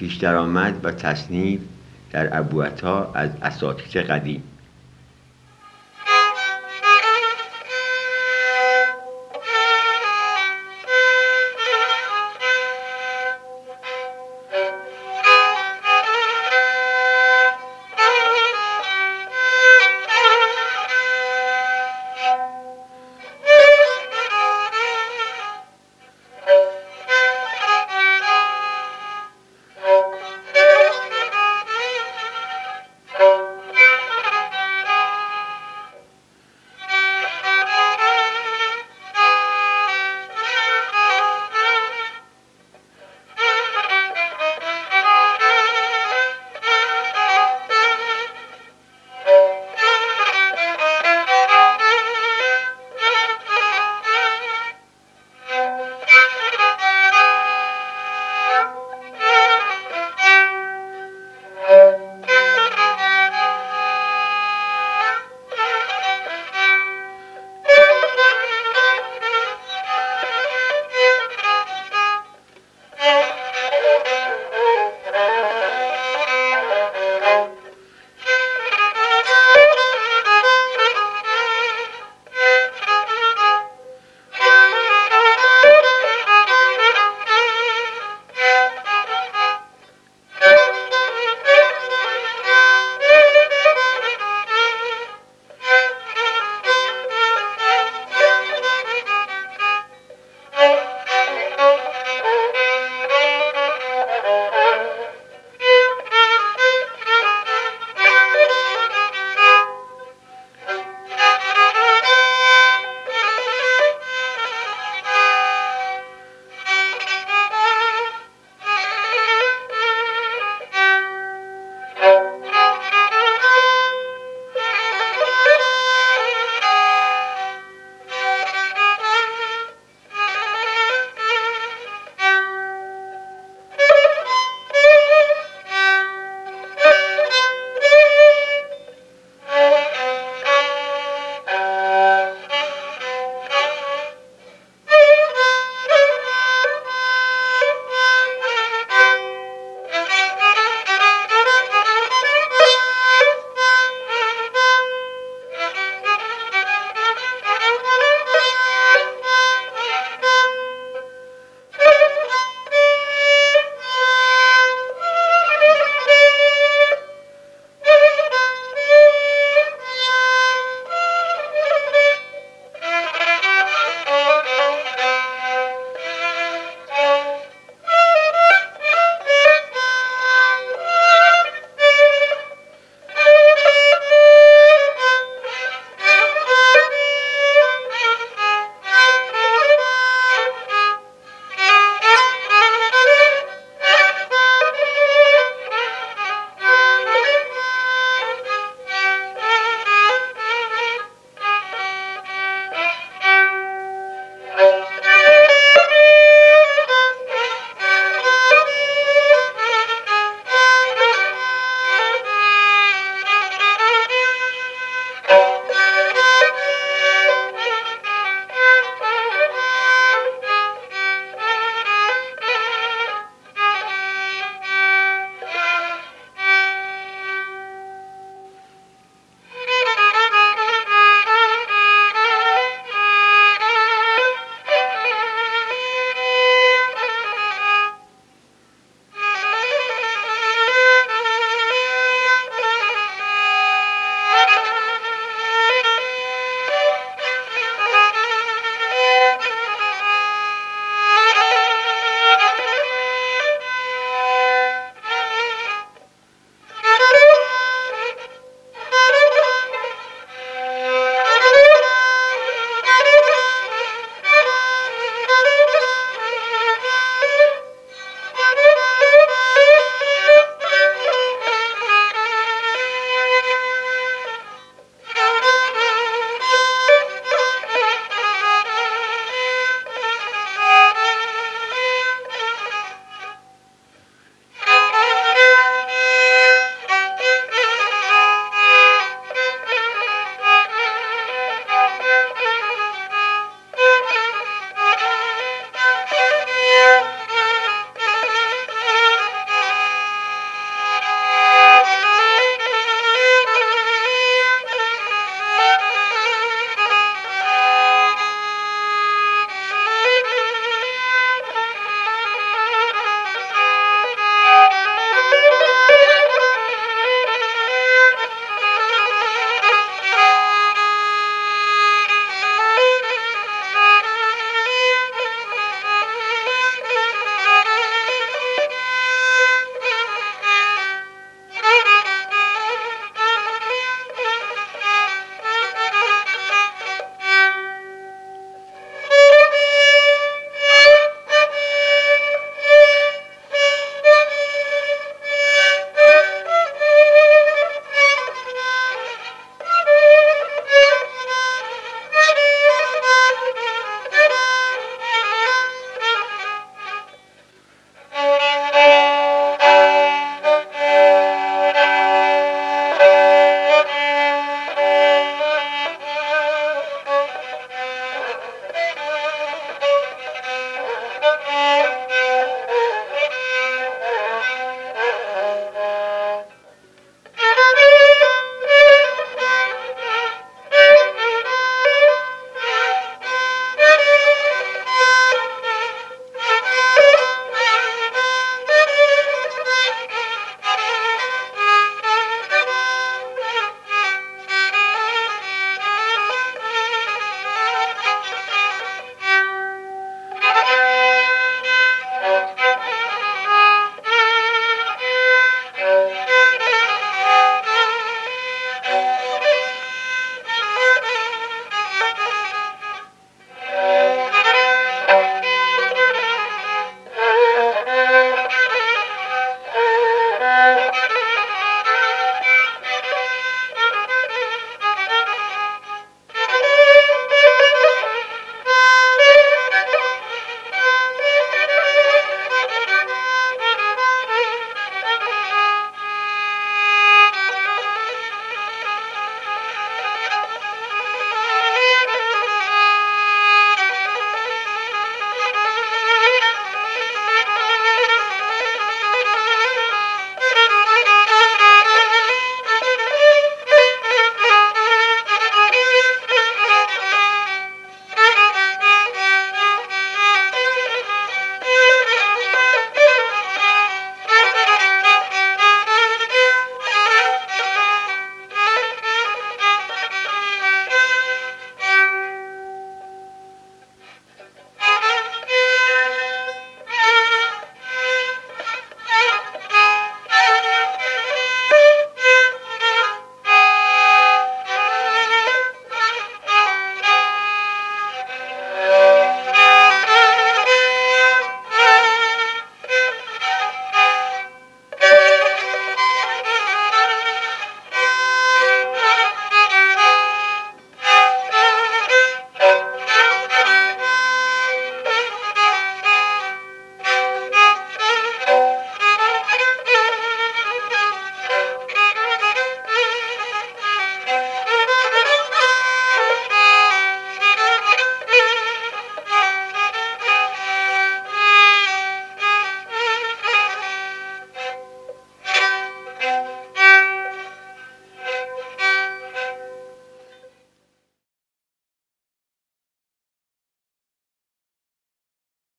پیش درآمد و تصنیف در ابوعطا از اساتید قدیم.